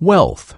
wealth.